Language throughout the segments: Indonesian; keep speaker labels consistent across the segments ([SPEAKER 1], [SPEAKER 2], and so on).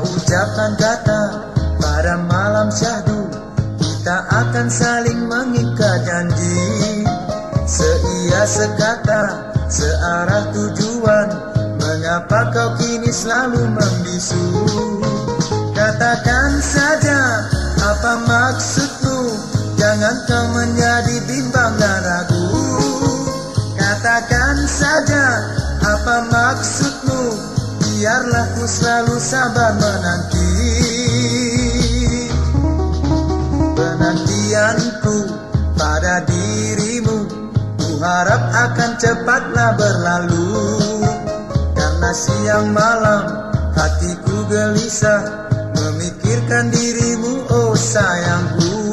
[SPEAKER 1] ucapkan kata pada malam syahdu kita akan saling mengikat janji. Seia sekata searah tujuan mengapa kau kini selalu membisu? Katakan saja apa maksudmu? Jangan kau menjadi bimbang dan ragu. Katakan saja apa maksudmu biarlah ku selalu sabar menanti Penantianku pada dirimu. Ku harap akan cepatlah berlalu Karena siang malam hatiku gelisah Memikirkan dirimu oh sayangku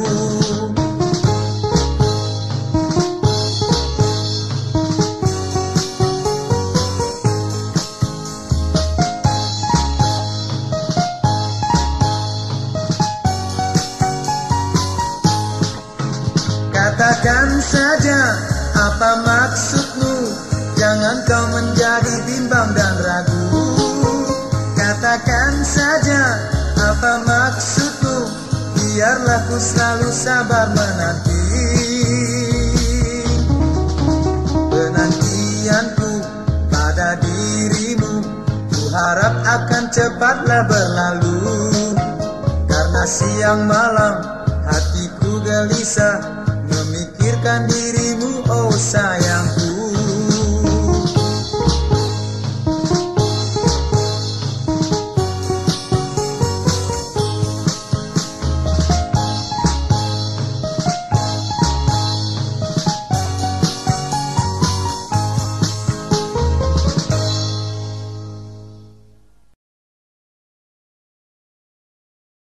[SPEAKER 1] Katakan saja apa maksudmu? Jangan kau menjadi bimbang dan ragu. Katakan saja apa maksudmu? Biarlah ku selalu sabar menanti. Penantianku pada dirimu Ku harap akan cepatlah berlalu. Karena siang malam hatiku gelisah Bukan dirimu, oh sayang